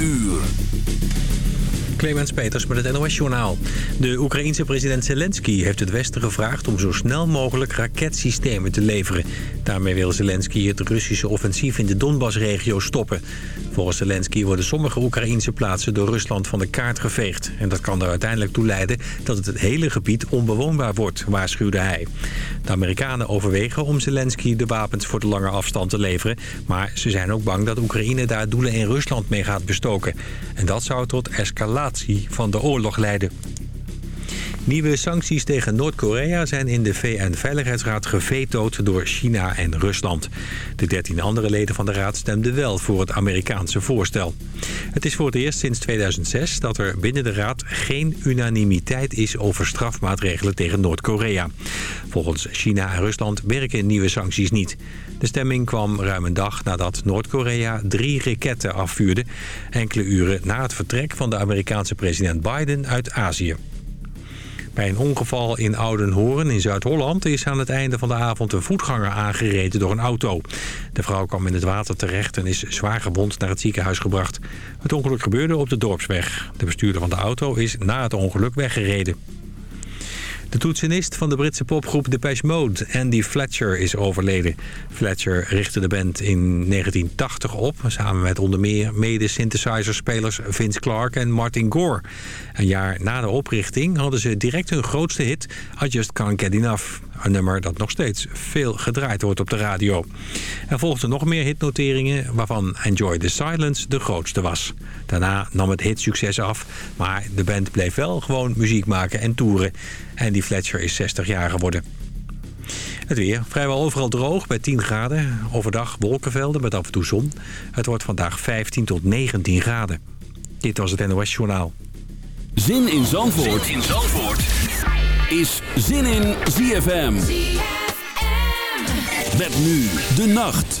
uur. Clemens Peters met het NOS-journaal. De Oekraïense president Zelensky heeft het Westen gevraagd... om zo snel mogelijk raketsystemen te leveren. Daarmee wil Zelensky het Russische offensief in de Donbass-regio stoppen. Volgens Zelensky worden sommige Oekraïense plaatsen door Rusland van de kaart geveegd. En dat kan er uiteindelijk toe leiden dat het hele gebied onbewoonbaar wordt, waarschuwde hij. De Amerikanen overwegen om Zelensky de wapens voor de lange afstand te leveren. Maar ze zijn ook bang dat Oekraïne daar doelen in Rusland mee gaat bestoken. En dat zou tot escalatie van de oorlog leiden. Nieuwe sancties tegen Noord-Korea zijn in de VN-veiligheidsraad gevetood door China en Rusland. De 13 andere leden van de raad stemden wel voor het Amerikaanse voorstel. Het is voor het eerst sinds 2006 dat er binnen de raad geen unanimiteit is over strafmaatregelen tegen Noord-Korea. Volgens China en Rusland werken nieuwe sancties niet. De stemming kwam ruim een dag nadat Noord-Korea drie raketten afvuurde... enkele uren na het vertrek van de Amerikaanse president Biden uit Azië. Bij een ongeval in Oudenhoorn in Zuid-Holland is aan het einde van de avond een voetganger aangereden door een auto. De vrouw kwam in het water terecht en is zwaar gewond naar het ziekenhuis gebracht. Het ongeluk gebeurde op de dorpsweg. De bestuurder van de auto is na het ongeluk weggereden. De toetsenist van de Britse popgroep Depeche Mode, Andy Fletcher, is overleden. Fletcher richtte de band in 1980 op... samen met onder meer mede-synthesizer-spelers Vince Clarke en Martin Gore. Een jaar na de oprichting hadden ze direct hun grootste hit... I Just Can't Get Enough. Een nummer dat nog steeds veel gedraaid wordt op de radio. Er volgden nog meer hitnoteringen, waarvan Enjoy the Silence de grootste was. Daarna nam het hitsucces af, maar de band bleef wel gewoon muziek maken en toeren. Andy Fletcher is 60 jaar geworden. Het weer. Vrijwel overal droog bij 10 graden. Overdag wolkenvelden met af en toe zon. Het wordt vandaag 15 tot 19 graden. Dit was het NOS Journaal. Zin in Zandvoort, zin in Zandvoort. is Zin in ZFM. ZFM. Met nu de nacht.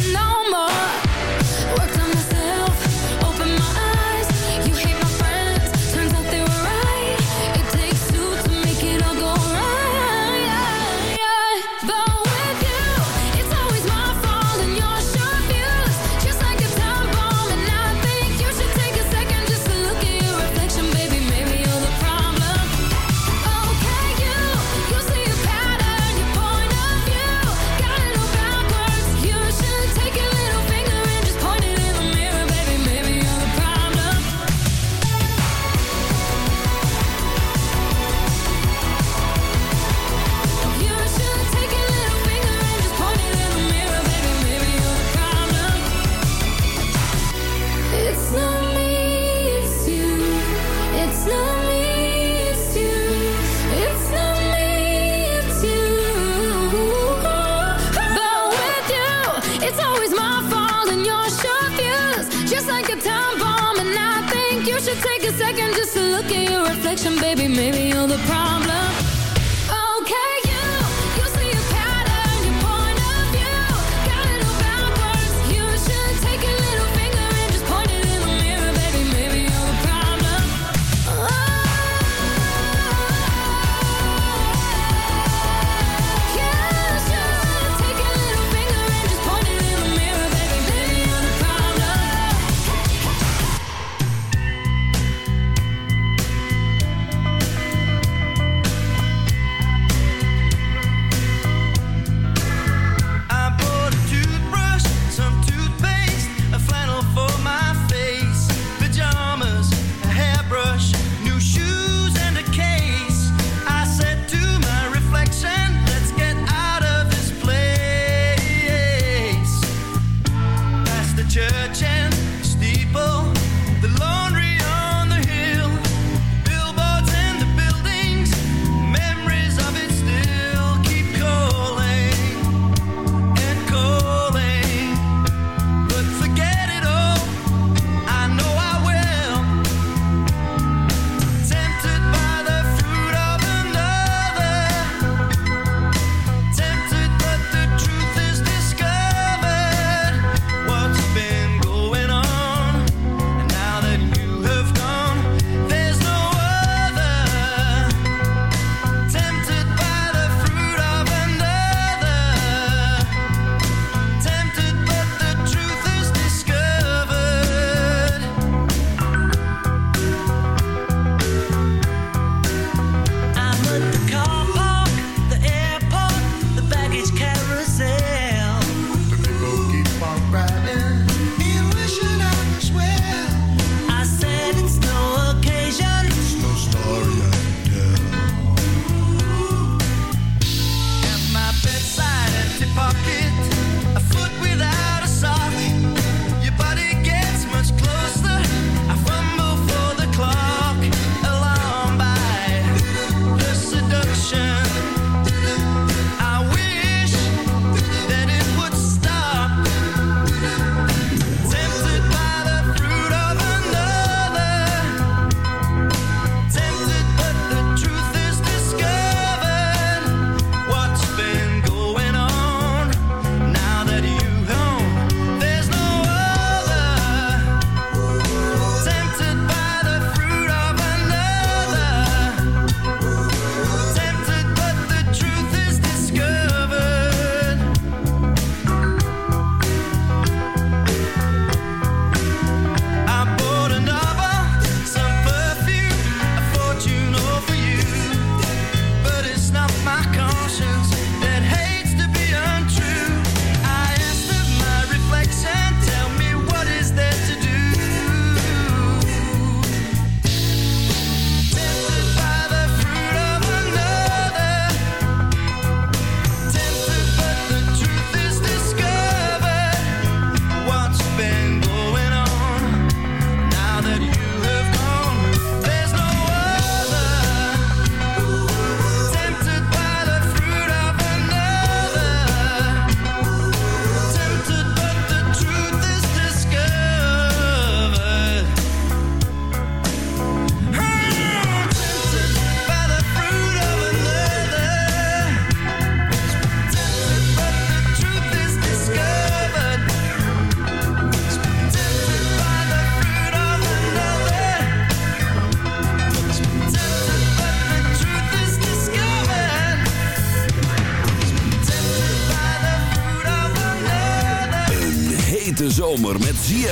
baby, maybe you're the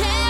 tell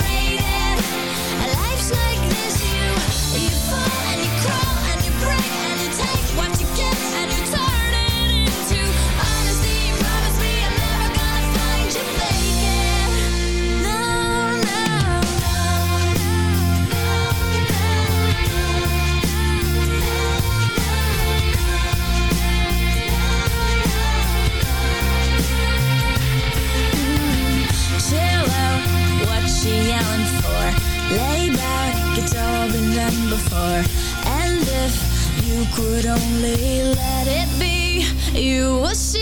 dream. for And if you could only let it be You would see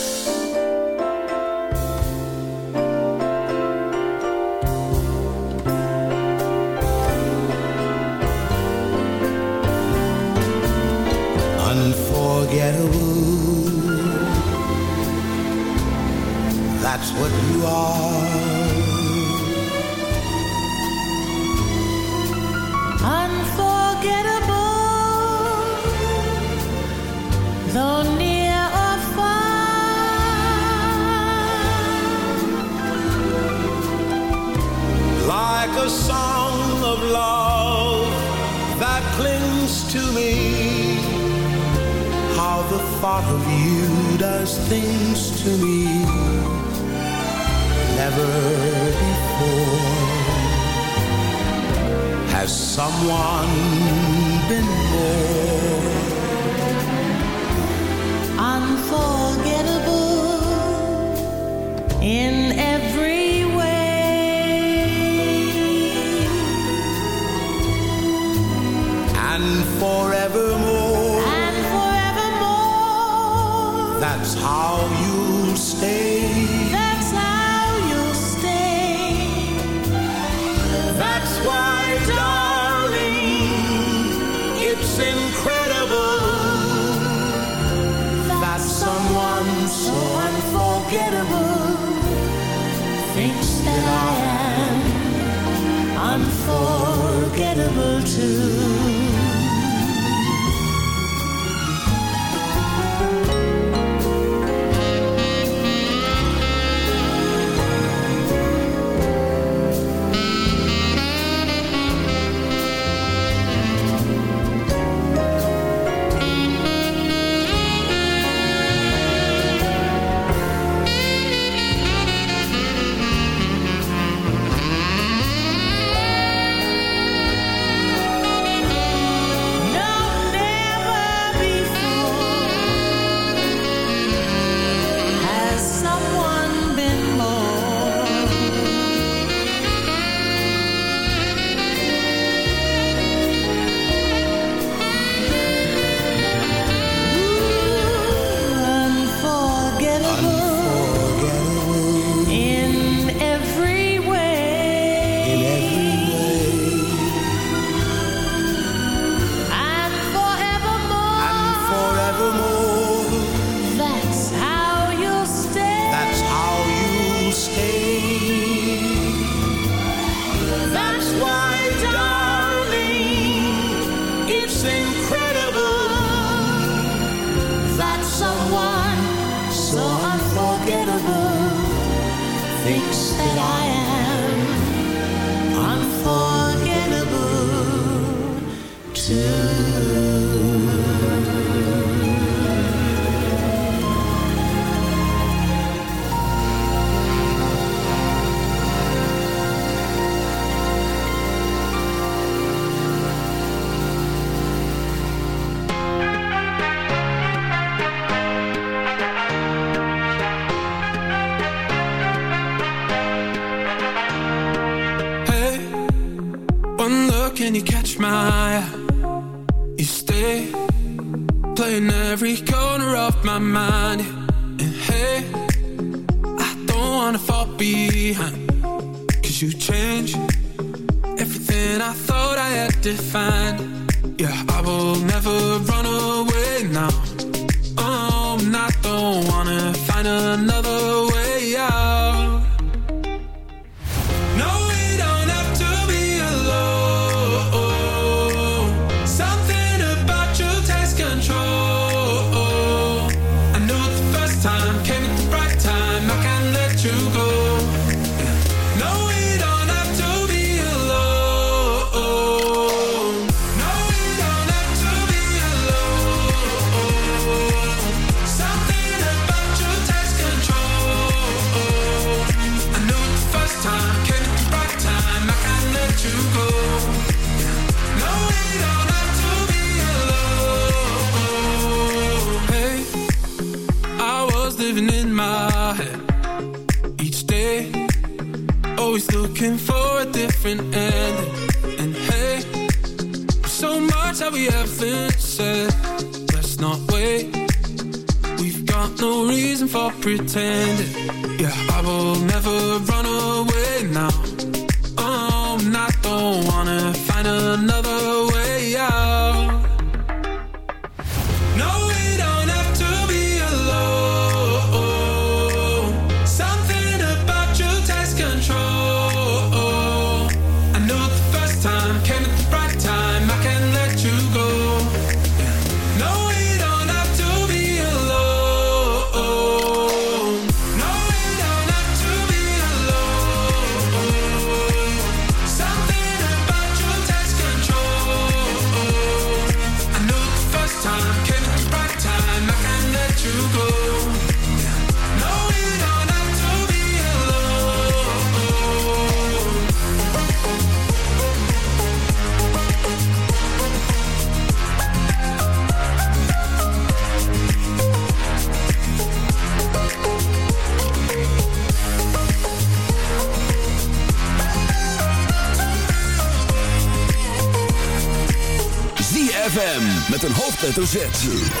says things to me. Never before has someone been more unforgettable in every You. Hoofdletter Z.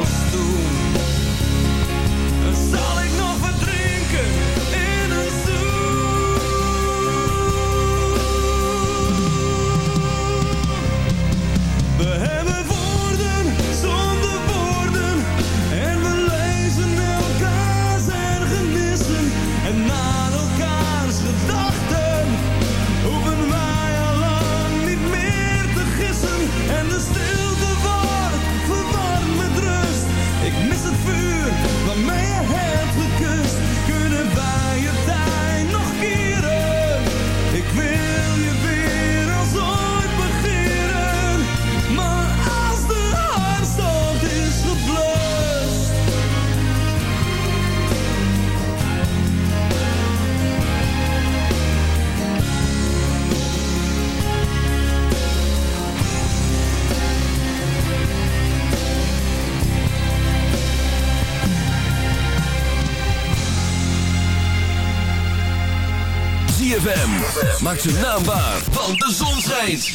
Maak zijn naam waar, want de zon schijnt.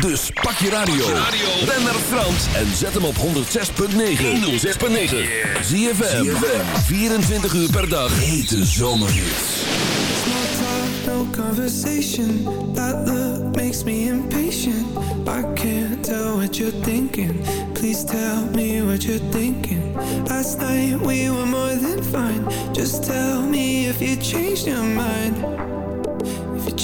Dus pak je radio. Ben naar Frans en zet hem op 106.9. 106.9. ZFM. 24 uur per dag. Hete zomerhits. No conversation. That look makes me impatient. I can't tell what you're thinking. Please tell me what you're thinking. Last night we were more than fine. Just tell me if you changed your mind.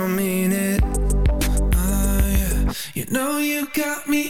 don't mean it. Oh, yeah. You know you got me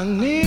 sang ni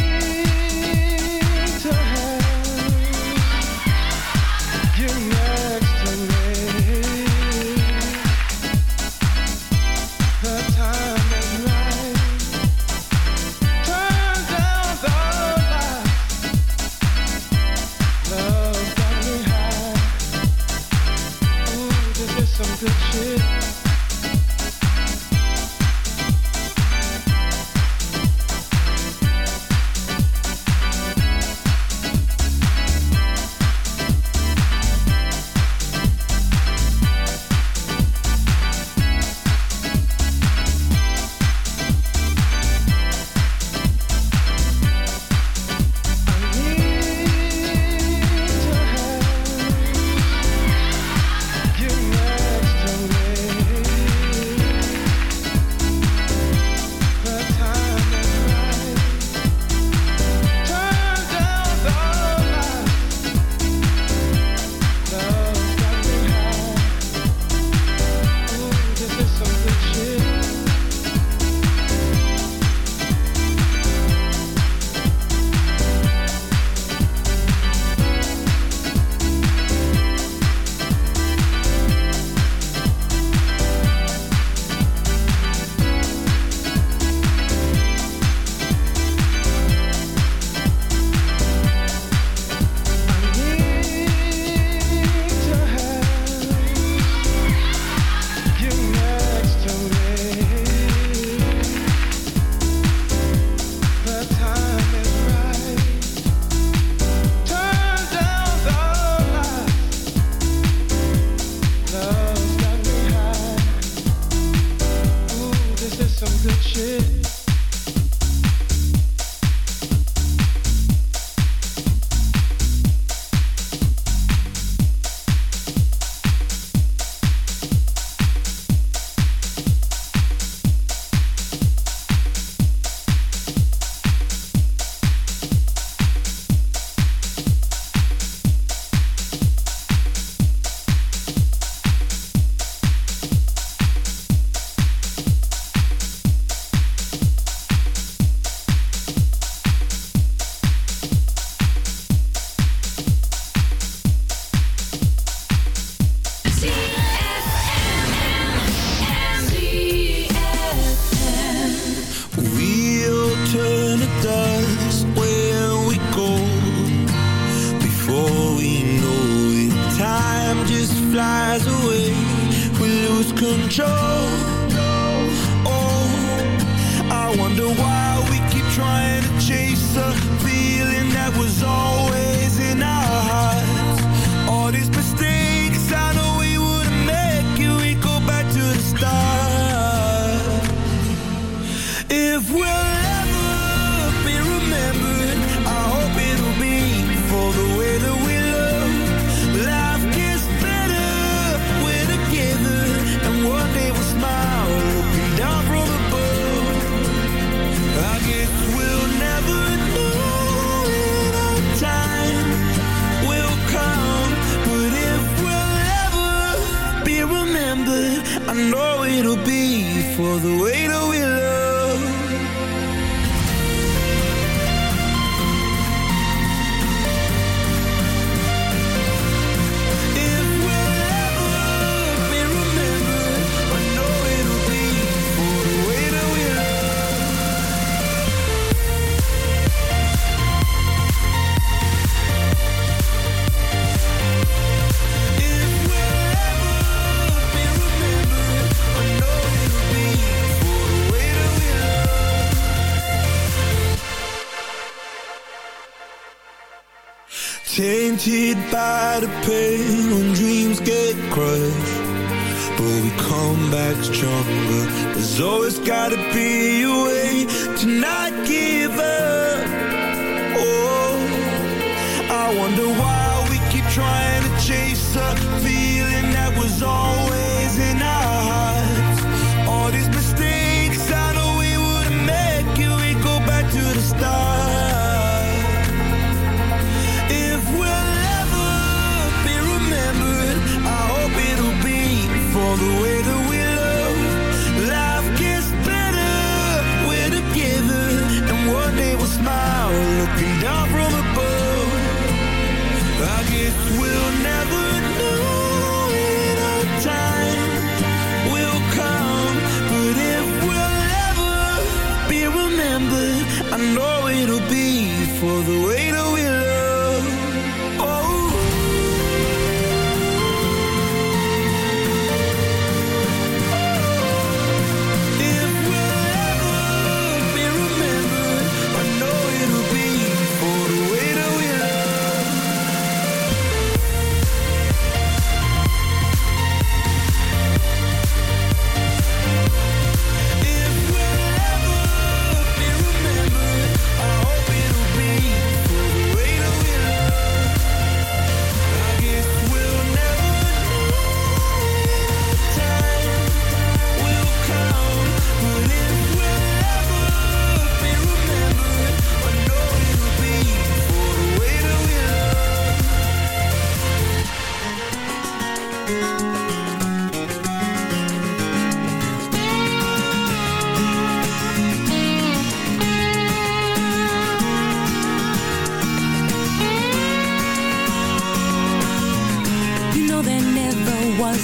out of pain when dreams get crushed. But we come back stronger. There's always gotta be a way to not give up. Oh, I wonder why